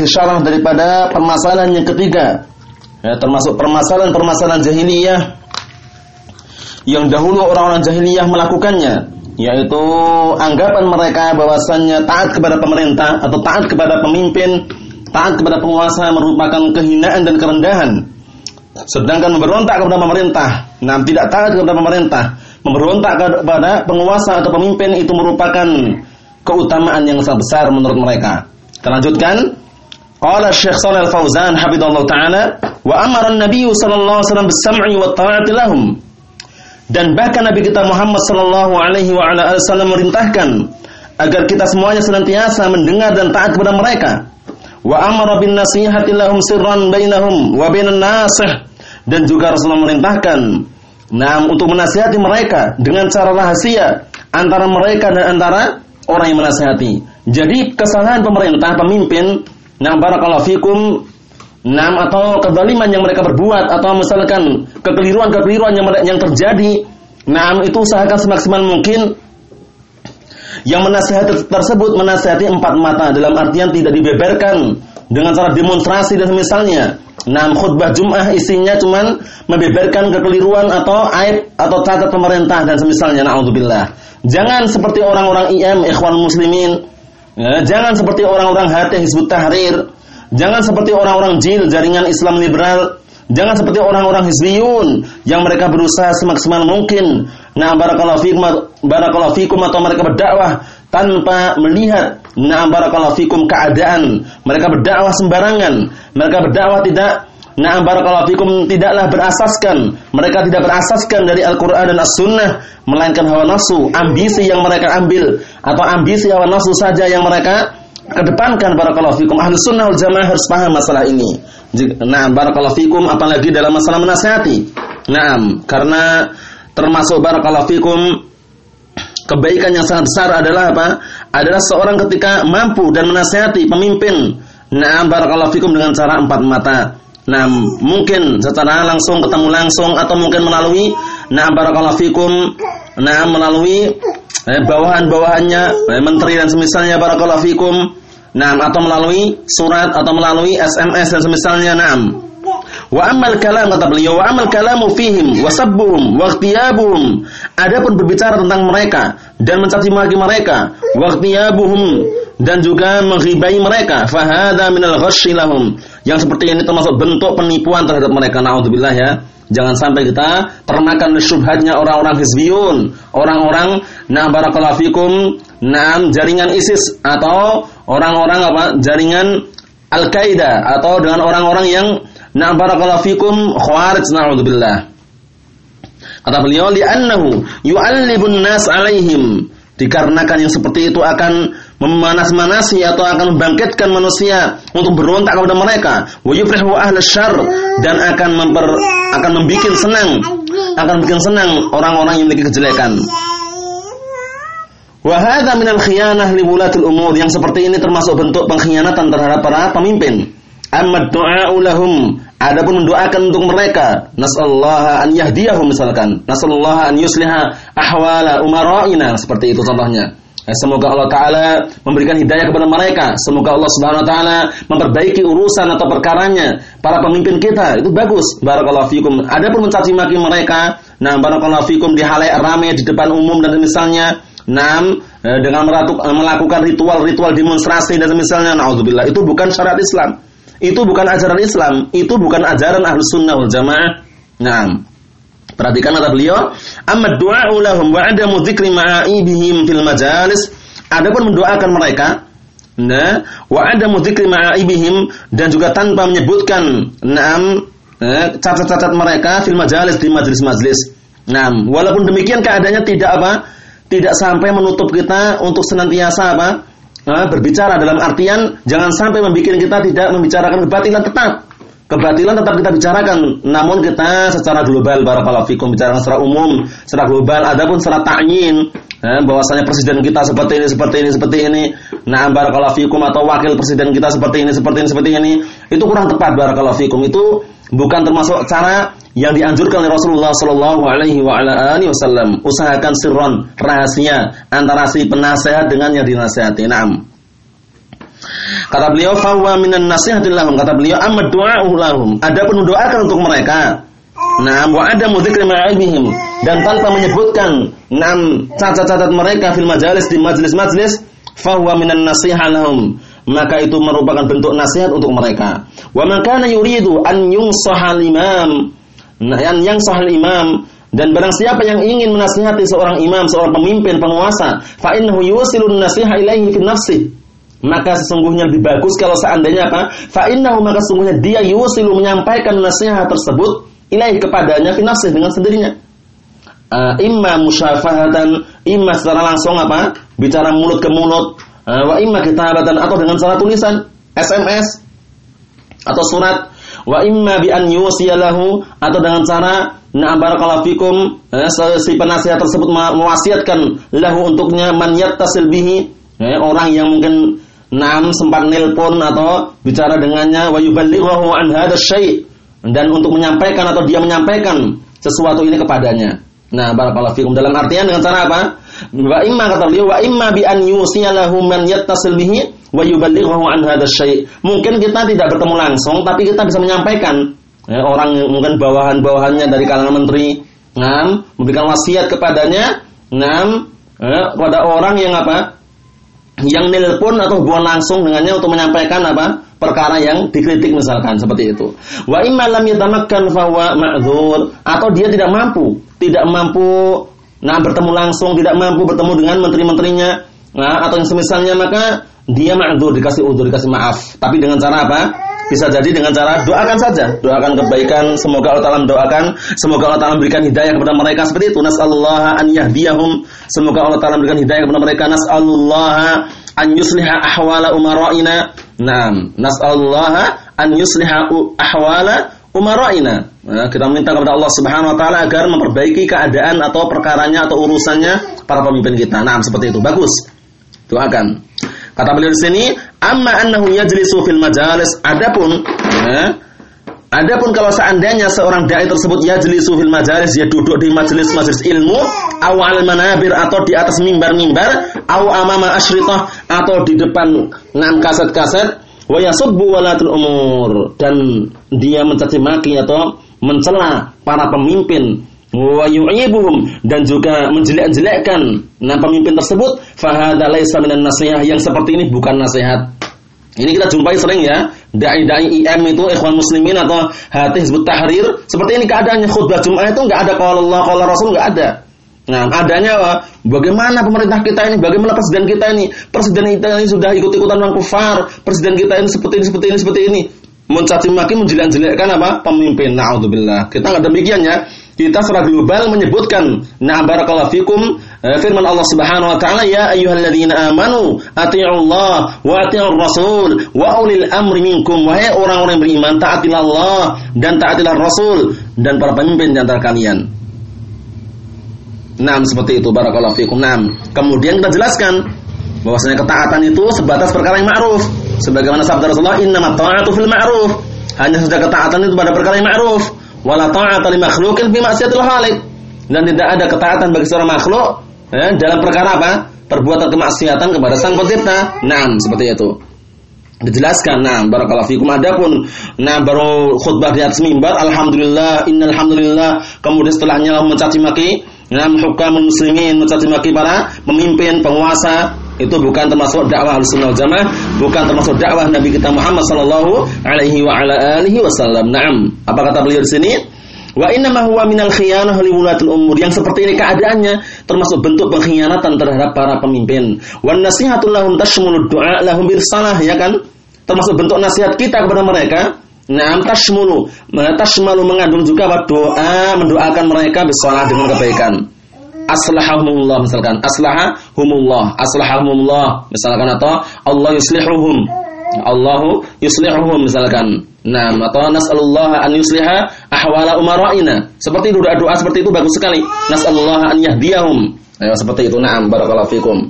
masih syarah daripada permasalahan yang ketiga. Ya, termasuk permasalahan-permasalahan jahiliyah yang dahulu orang-orang jahiliyah melakukannya yaitu anggapan mereka bahwasannya taat kepada pemerintah atau taat kepada pemimpin taat kepada penguasa merupakan kehinaan dan kerendahan. Sedangkan memberontak kepada pemerintah nah tidak taat kepada pemerintah memberontak kepada penguasa atau pemimpin itu merupakan keutamaan yang sangat besar menurut mereka. Kita lanjutkan Qala Syekh Shalal Fauzan hafizallahu taala wa amara an-nabiy sallallahu alaihi wasallam bis-sam'i wa ta'ati lahum. Dan bahkan Nabi kita Muhammad sallallahu alaihi wa ala wasallam merintahkan agar kita semuanya senantiasa mendengar dan taat kepada mereka. Wa amara bin nasihati lahum sirran bainahum wa bainan nasih. Dan juga Rasulullah merintahkan nah untuk menasihati mereka dengan cara rahasia antara mereka dan antara orang yang menasihati. Jadi kesalahan pemerintah, pemimpin Nah, barakallahu fikum Nam atau kezaliman yang mereka berbuat atau misalkan kekeliruan-kekeliruan yang yang terjadi, nam itu usahakan semaksimal mungkin yang menasihati tersebut menasihati empat mata dalam artian tidak dibeberkan dengan cara demonstrasi dan misalnya. Nam khutbah Jum'ah isinya cuman membeberkan kekeliruan atau aib atau cacat pemerintah dan semisalnya naudzubillah. Jangan seperti orang-orang IM ikhwan muslimin Ya, jangan seperti orang-orang hati Hizbut Tahrir, jangan seperti orang-orang jil jaringan Islam liberal, jangan seperti orang-orang hizbiyun yang mereka berusaha semaksimal mungkin. Nah, barakallahu fikum barakallahu fikum atau mereka berdakwah tanpa melihat nah barakallahu fikum keadaan. Mereka berdakwah sembarangan, mereka berdakwah tidak Nah, barakallahu fikum tidaklah berasaskan, mereka tidak berasaskan dari Al-Qur'an dan As-Sunnah, melainkan hawa nafsu, ambisi yang mereka ambil atau ambisi hawa nafsu saja yang mereka kedepankan barakallahu fikum. Ahli sunnah wal jamaah harus paham masalah ini. Nah, barakallahu fikum apalagi dalam masalah menasihati. Nah, karena termasuk barakallahu fikum kebaikan yang sangat besar adalah apa? Adalah seorang ketika mampu dan menasihati pemimpin. Nah, barakallahu fikum dengan cara empat mata. Nah, mungkin secara langsung ketemu langsung atau mungkin melalui nah barakallahu fikum nah melalui eh, bawahan-bawahannya eh, menteri dan semisalnya barakallahu fikum nah atau melalui surat atau melalui SMS dan semisalnya na'am Wa amal kalam kata beliau, wa amal kalamu fihim wa sabbuhum wa. Adapun berbicara tentang mereka dan mencaci maki mereka, wa dan juga menghibai mereka, fahada minal ghasyi. Yang seperti ini termasuk bentuk penipuan terhadap mereka. Nauzubillah ya. Jangan sampai kita termakan syubhatnya orang-orang hizbiyun, orang-orang nah barakallahu fikum, jaringan ISIS atau orang-orang apa? jaringan Al-Qaeda atau dengan orang-orang yang Nah barakallahu fikum khawarij na'udzubillah. Kata beliau li'annahu yu'allibun nas 'alaihim. Dikarenakan yang seperti itu akan memanas-manasi atau akan membangkitkan manusia untuk berontak kepada mereka. Wa yufrihu ahli syarr dan akan memper, akan membuat senang akan bikin senang orang-orang yang memiliki kejelekan. Wa hadza minal khiyanah li umur yang seperti ini termasuk bentuk pengkhianatan terhadap para pemimpin. Amma du'a'u lahum Adapun mendoakan untuk mereka, nasallahu an yahdiyahum misalkan, nasallahu an yusliha ahwala umara'ina seperti itu contohnya. Eh, semoga Allah Ta'ala memberikan hidayah kepada mereka. Semoga Allah Subhanahu Wa Ta'ala memperbaiki urusan atau perkaranya. Para pemimpin kita, itu bagus. Barakallahu fikum. Adapun mencaci maki mereka, nah barakallahu fikum di halayak ramai di depan umum dan misalnya, Nam eh, dengan melakukan ritual-ritual demonstrasi dan misalnya, naudzubillah itu bukan syariat Islam. Itu bukan ajaran Islam, itu bukan ajaran Ahlus Sunnah wal Jamaah. Nah, perhatikan kata beliau, amma du'a'u lahum wa adamu dzikri ma'aibihim fil majalis. Adapun mendoakan mereka, nah, wa adamu dzikri ma'aibihim dan juga tanpa menyebutkan na'am eh, cacat-cacat mereka fil majalis di majelis-majelis. Nah, walaupun demikian keadaannya tidak apa? Tidak sampai menutup kita untuk senantiasa apa? berbicara dalam artian jangan sampai membuat kita tidak membicarakan kebatilan tetap. Kebatilan tetap kita bicarakan, namun kita secara global barakallahu fikum bicarakan secara umum, secara global adapun secara ta'yin eh, bahwasanya presiden kita seperti ini, seperti ini, seperti ini. Nah, barakallahu fikum atau wakil presiden kita seperti ini, seperti ini, seperti ini. Itu kurang tepat barakallahu fikum. Itu bukan termasuk cara yang dianjurkan oleh Rasulullah sallallahu alaihi wasallam. Usahakan sirron, rahasia antara si penasehat dengan yang dinasihati. Naam. Kata beliau fawwa minan nasihatil lahum. Kata beliau amma du'a'u lahum. Ada mendoakan untuk mereka. Nah, wa ada mudzikri ma'ilmihim dan tanpa menyebutkan enam cacat-cacat mereka fil majalis di majlis-majlis fawwa minan nasiha lahum. Maka itu merupakan bentuk nasihat untuk mereka. Wa man kana yuridu an yunsahal imam. Nah, yang yang sahal imam dan barang siapa yang ingin menasihati seorang imam, seorang pemimpin, penguasa, fa innahu yusilun nasiha ilaihi fi nafsihi maka sesungguhnya lebih bagus kalau seandainya apa? Fa innahu maka sesungguhnya dia yusilu menyampaikan nasihat tersebut ilahi kepadanya fi dengan sendirinya. Uh, imma musyafahatan, imma secara langsung apa? Bicara mulut ke mulut, uh, wa imma kitabatan atau dengan cara tulisan, SMS atau surat, wa imma bi an yusiyalahu atau dengan cara na barakallahu fikum uh, si penasihat tersebut mewasiatkan lahu untuknya man yattasil bihi orang yang mungkin Nam sempat nelpon atau bicara dengannya wa yuballighahu an hadha syai' dan untuk menyampaikan atau dia menyampaikan sesuatu ini kepadanya. Nah, barakallahu fikum dalam artian dengan cara apa? Wa imma kata beliau wa imma bi an yusiyalahu man yattasil bihi wa yuballighahu an hadha syai'. Mungkin kita tidak bertemu langsung tapi kita bisa menyampaikan ya, orang mungkin bawahan-bawahannya dari kalangan menteri, ngam memberikan wasiat kepadanya, ngam ya, kepada orang yang apa? Yang nelpon atau hubungan langsung dengannya untuk menyampaikan apa perkara yang dikritik misalkan seperti itu. Wa imma lam yatamakkan fawa atau dia tidak mampu, tidak mampu nah bertemu langsung, tidak mampu bertemu dengan menteri-menterinya, nah atau yang semisalnya maka dia ma'dzur dikasih udzur, dikasih maaf. Tapi dengan cara apa? Bisa jadi dengan cara doakan saja, doakan kebaikan, semoga Allah Taala doakan, semoga Allah Taala berikan hidayah kepada mereka seperti itu. Nasallahu an yahdiyahum, semoga Allah Taala berikan hidayah kepada mereka. Nasallahu an yusliha ahwala umara'ina. Naam, nasallahu an yusliha ahwala umara'ina. Nah, kita minta kepada Allah Subhanahu wa taala agar memperbaiki keadaan atau perkaranya atau urusannya para pemimpin kita. Nah, seperti itu. Bagus. Doakan. Kata beliau di sini, amma annahu yajlisu fil majalis. Adapun ya, Adapun kalau seandainya seorang dai tersebut yajlisu fil majalis dia duduk di majelis-majelis ilmu awal manabir atau di atas mimbar-mimbar aw amama asyritah atau di depan enam kaset-kaset wa yasubbu walatul umur dan dia mencaci maki atau mencela para pemimpin wa yu'ibuhum dan juga menjelek-jelekkan nah pemimpin tersebut. Fahada laisa minan nasihat yang seperti ini bukan nasihat. Ini kita jumpai sering ya. Dai-dai IM itu ikhwan muslimin atau hati hizbut tahrir. Seperti ini keadaannya. Khutbah Jumat itu enggak ada. Kalau Allah kalau Rasul enggak ada. Nah, adanya bagaimana pemerintah kita ini, bagaimana presiden kita ini, presiden kita ini sudah ikut-ikutan orang kufar, presiden kita ini seperti ini, seperti ini, seperti ini. Mencaci maki, menjelek-jelekkan apa? Pemimpin. Naudzubillah. Kita enggak demikian ya kita secara global menyebutkan nah barakallahu fikum eh, firman Allah Subhanahu wa taala ya ayyuhalladzina amanu atiiullah wa atiiur rasul wa ulil amri minkum wahai orang-orang yang beriman taatilah Allah dan taatilah Rasul dan para pemimpin di antara kalian. Nah, seperti itu barakallahu fikum. Nah, kemudian kita jelaskan bahwasanya ketaatan itu sebatas perkara yang ma'ruf. Sebagaimana sabda Rasulullah, "Innamat ta'atu fil ma'ruf." Hanya saja ketaatan itu pada perkara yang ma'ruf wala ta'ata li makhluqin ma'siyatil khaliq. Dan tidak ada ketaatan bagi seorang makhluk ya, dalam perkara apa? Perbuatan kemaksiatan kepada Sang Pencipta. Naam, seperti itu. Dijelaskan, nah barakallahu fikum adapun nah baru khutbah di atas mimbar alhamdulillah innal hamdulillah kemudian setelahnya mencaci maki nah hukam muslimin mencaci maki para pemimpin penguasa itu bukan termasuk dakwah al-sunnah jamaah, bukan termasuk dakwah Nabi kita Muhammad sallallahu alaihi wa ala alihi wasallam. Naam. Apa kata beliau di sini? Wa inna ma huwa minal khiyanah li wulatil umur. Yang seperti ini keadaannya termasuk bentuk pengkhianatan terhadap para pemimpin. Wan nasihatul lahum tashmulu du'a lahum salah ya kan? Termasuk bentuk nasihat kita kepada mereka Naam tashmulu, tashmalu mengandung juga doa mendoakan mereka bersalah dengan kebaikan aslahahumullah misalkan aslahahumullah aslahahumullah misalkan atau Allah yuslihuhum Allahu yuslihuhum misalkan Nah, atau nas'alullah an yusliha ahwala umara'ina. Seperti doa-doa seperti itu bagus sekali. Nas'alullah an yahdiyahum. Ayo seperti itu. Naam, barakallahu fikum.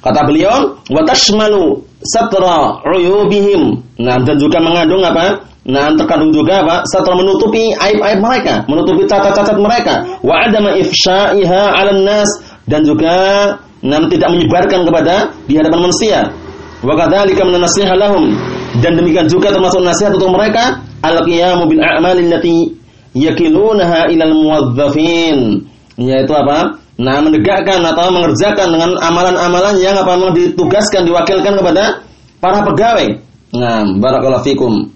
Kata beliau, wa tashmalu satra uyubihim. Nah, dan juga mengandung apa? Nah, terkandung juga apa? Satra menutupi aib-aib mereka, menutupi cacat-cacat mereka. Wa adama ifsha'iha 'alan nas dan juga nah, tidak menyebarkan kepada di hadapan manusia. Wa kadzalika min nasihat lahum dan demikian juga termasuk nasihat untuk mereka al-qiyamu bil a'malin lati yakilunaha ilal muwadzafin yaitu apa? Nah, menegakkan atau mengerjakan dengan amalan-amalan yang apa ditugaskan diwakilkan kepada para pegawai. Nah, barakallahu fikum.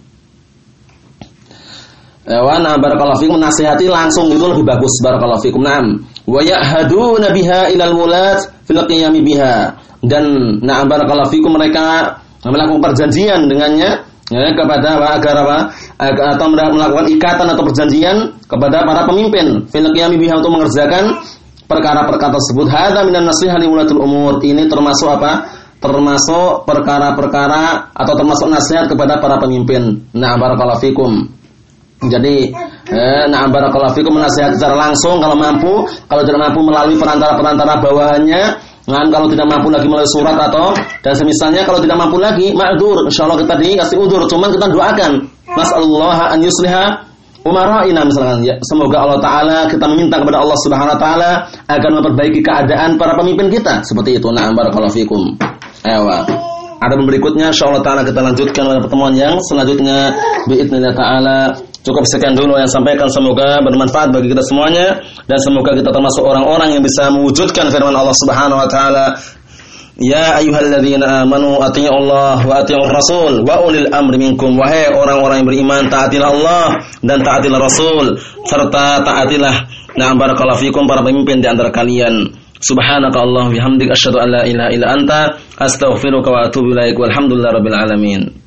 Wa na barakallahu fikum nasihati langsung itu lebih bagus barakallahu fikum. Naam. Wa yahaduna biha ilal mulat fil qiyami biha. Dan nah barakallahu fikum mereka melakukan perjanjian dengannya ya, kepada agar apa atau melakukan ikatan atau perjanjian kepada para pemimpin fil qiyami biha untuk mengerjakan perkara-perkara tersebut hadza minan nasihat li ulatul umur ini termasuk apa termasuk perkara-perkara atau termasuk nasihat kepada para pemimpin nah barakallahu fikum jadi, eh, nah barakallahu fikum menasihat secara langsung kalau mampu, kalau tidak mampu melalui perantara-perantara bawahannya, Nah, kalau tidak mampu lagi melalui surat atau dan semisalnya kalau tidak mampu lagi maudur, insya Allah kita dikasih udur, cuman kita doakan. mas an yusliha umaraina misalkan. Ya, semoga Allah taala kita meminta kepada Allah Subhanahu wa taala agar memperbaiki keadaan para pemimpin kita seperti itu. Nah, barakallahu fikum. Ewa. Ada berikutnya insyaallah taala kita lanjutkan pada pertemuan yang selanjutnya biidznillah taala Cukup sekian dulu yang sampaikan semoga bermanfaat bagi kita semuanya. Dan semoga kita termasuk orang-orang yang bisa mewujudkan firman Allah Subhanahu wa taala. Ya ayyuhalladzina amanu atii'u Allah wa atii'ur rasul wa ulil amri minkum. Wahai orang-orang yang beriman taatilah Allah dan taatilah Rasul serta taatilah. Na'am barakallahu fikum para pemimpin di antara kalian. Subhanaka Allah bihamdik asyhadu an la ilaha illa anta astaghfiruka wa atubu ilaik. Walhamdulillahi rabbil alamin